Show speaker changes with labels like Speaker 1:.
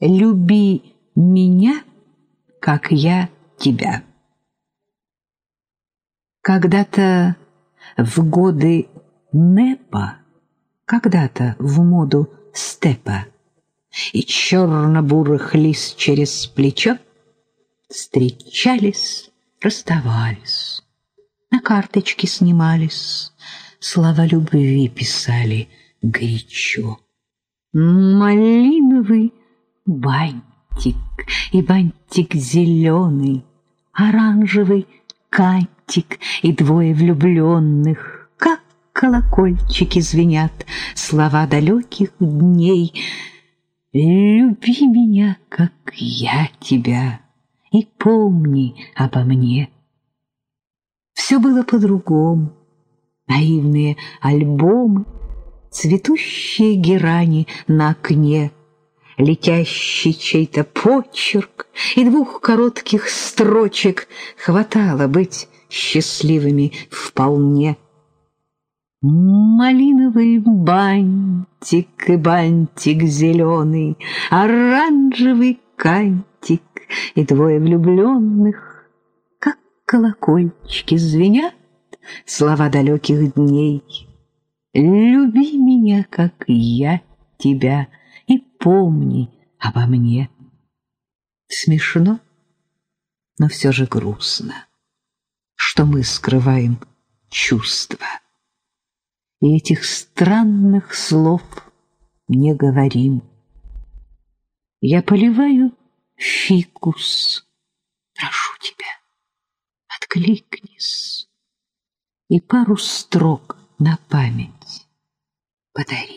Speaker 1: люби меня, как я тебя. Когда-то в годы Непа, когда-то в моду степа, и черно-бурых лис через плечо встречались, расставались, на карточки снимались, слова любви писали горячо. Малиновый бантик и бантик зеленый, оранжевый кантик и двое влюбленных, как колокольчики звенят слова далеких дней. Люби меня, как я тебя, и помни обо мне. Все было по-другому. Наивные альбомы, цветущие герани на окне, летящий чей-то почерк и двух коротких строчек хватало быть счастливыми вполне. Малиновый бантик и бантик зеленый, оранжевый кантик и двое влюбленных, как колокольчики звенят слова далеких дней. Люби меня, как я тебя, помни обо мне. Смешно, но все же грустно, что мы скрываем чувства. И этих странных слов не говорим. Я поливаю фикус, прошу тебя, откликнись и пару строк на память подари.